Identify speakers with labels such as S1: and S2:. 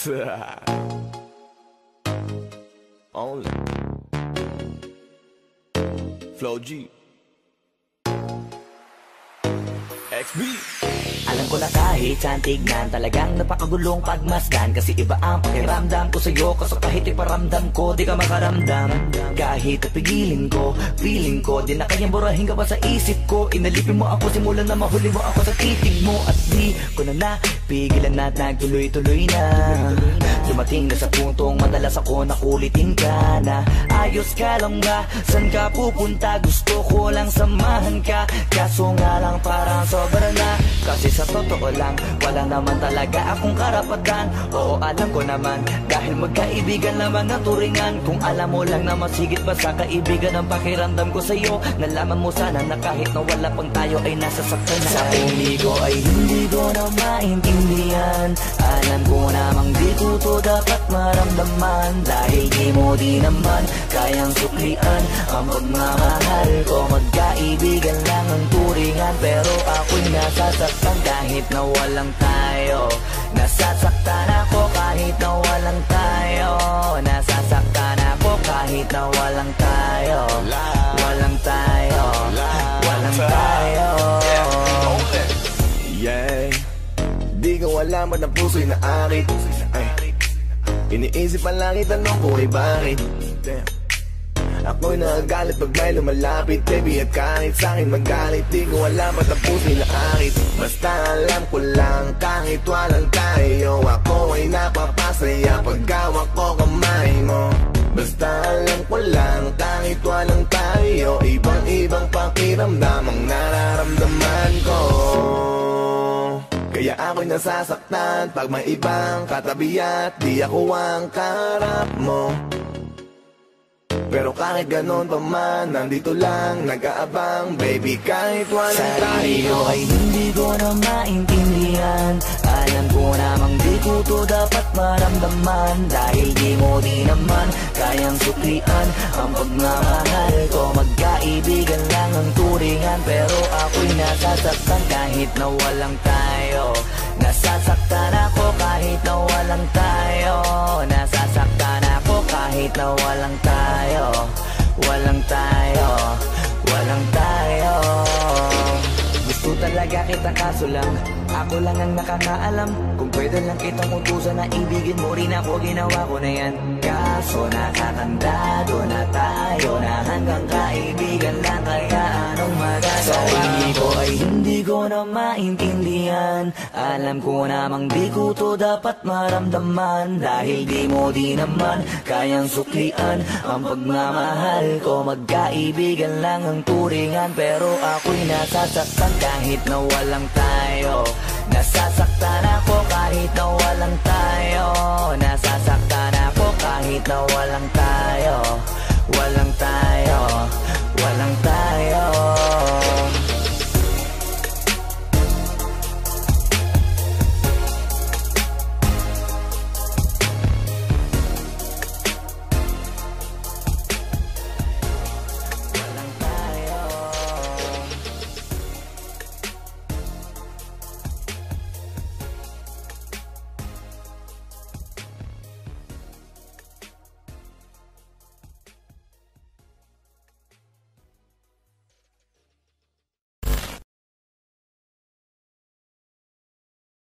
S1: Only Flow G. XB
S2: Alam ko na kahit saan tignan Talagang napakagulong pagmasdan. Kasi iba ang pakiramdam ko sa'yo Kaso kahit iparamdam ko Di ka makaramdam. Kahit pigilin ko Feeling ko Di na kayang burahin ka pa sa isip ko? Inalipin mo ako Simulan na mahuli mo ako sa titig mo. At di ko na napigilan na Nagtuloy-tuloy na. Dumating na sa puntong Madalas ako nakulitin ka na. Ayos ka lang ba? San ka pupunta? Gusto ko lang samahan ka. Kaso nga lang parang sobra na. Kasi sa totoo lang Wala naman talaga akong karapatan. Oo alam ko naman Dahil magkaibigan lamang ang turingan. Kung alam mo lang na masigit pa sa kaibigan Ang pakiramdam ko sa'yo Nalaman mo sana na kahit na wala pang tayo Ay nasasaktan na. Sa ko ay hindi ko na to dapat maramdaman. Dahil di mo di naman kayang suklian. Ang pagmamahal ko Magkaibigan lang ang turingan. Pero ako'y nasasaktan kahit na walang tayo. Nasasaktan ako kahit na walang tayo. Nasasaktan ako kahit na walang tayo. Walang tayo. Walang tayo.
S1: Yeah. Di ko alam ba't ang puso'y naarit Ay. Iniisip pa lang itanong ko ay bakit? Damn. Ako'y nagagalit pag may lumalapit Baby at kahit sa'kin magalit Di ko alam ba't ang puso'y naarit Basta alam ko lang kahit walang tayo Ako ay napapasaya pag hawak ko kamay mo. Basta alam ko lang kahit walang tayo Ibang-ibang pakiramdam ang nararamdaman ko ako'y nasasaktan. Pag may ibang katabi at di ako ang karap mo. Pero kahit ganon pa man, nandito lang, nag-aabang Baby, kahit walang
S2: Sarili
S1: tayo.
S2: ay hindi ko na maintindihan. Alam ko namang di ko to dapat maramdaman. Dahil di mo di naman kayang suklian. Ang pagmamahal ko Magkaibigan lang ang turingan. Pero ako'y nasasaktan kahit na walang tayo Walang tayo Walang tayo. Gusto talaga kita kaso lang. Ako lang ang nakakaalam. Kung pwede lang kitang utusan na ibigin mo rin ako Ginawa ko na yan. Kaso nakakandado na tayo Na hanggang kaibigan lang Kaya na maintindihan. Alam ko namang di ko to dapat maramdaman. Dahil di mo di naman kayang suklian. Ang pagmamahal ko Magkaibigan lang ang turingan. Pero ako'y nasasaktan kahit na walang tayo